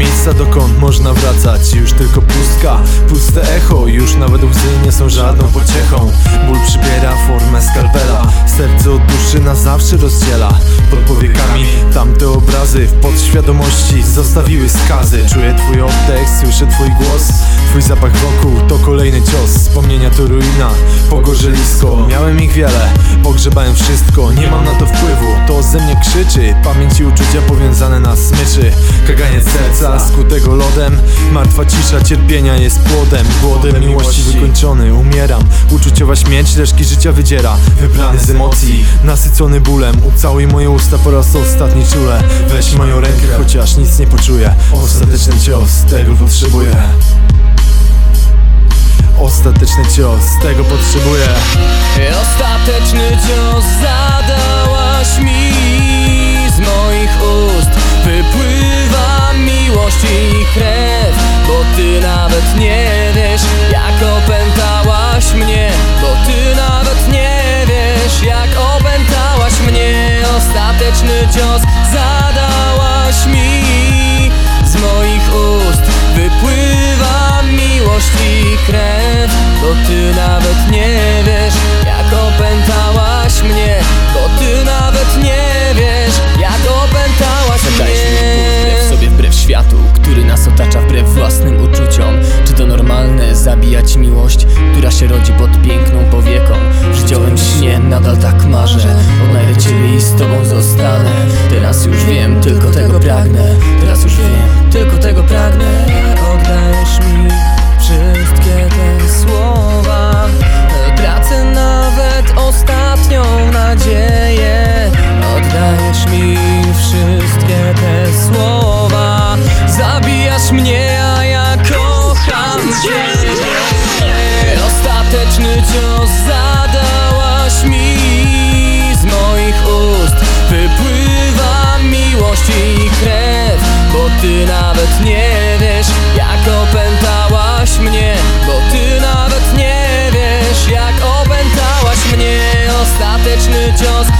miejsca dokąd można wracać. Już tylko pustka, puste echo. Już nawet łzy nie są żadną pociechą. Ból przybiera formę skalpela. Serce od duszy na zawsze rozdziela. Pod powiekami tamte obrazy W podświadomości zostawiły skazy. Czuję twój oddech, słyszę twój głos. Twój zapach wokół to kolejny cios. Wspomnienia to ruina, pogorzelisko Miałem ich wiele, pogrzebałem wszystko. Nie mam na to wpływu, to ze mnie krzyczy. Pamięć i uczucia powiązane na smyczy. Kaganie serca, skutego lodem. Martwa cisza cierpienia jest płodem. Głodem miłości wykończony, umieram. Uczuciowa śmierć reszki życia wydziera. Wybrany z emocji, nasycony bólem. Ucałuj moje usta po raz ostatni czule. Weź moją rękę, chociaż nic nie poczuję. Ostateczny cios, tego potrzebuję. Ostateczny cios, tego potrzebuję. Ostateczny cios miłość, która się rodzi pod piękną powieką. W życiowym śnie nadal tak marzę. Odnajdę ciebie i z tobą zostanę. Teraz już wiem, tylko tego pragnę. Teraz już wiem, tylko muchos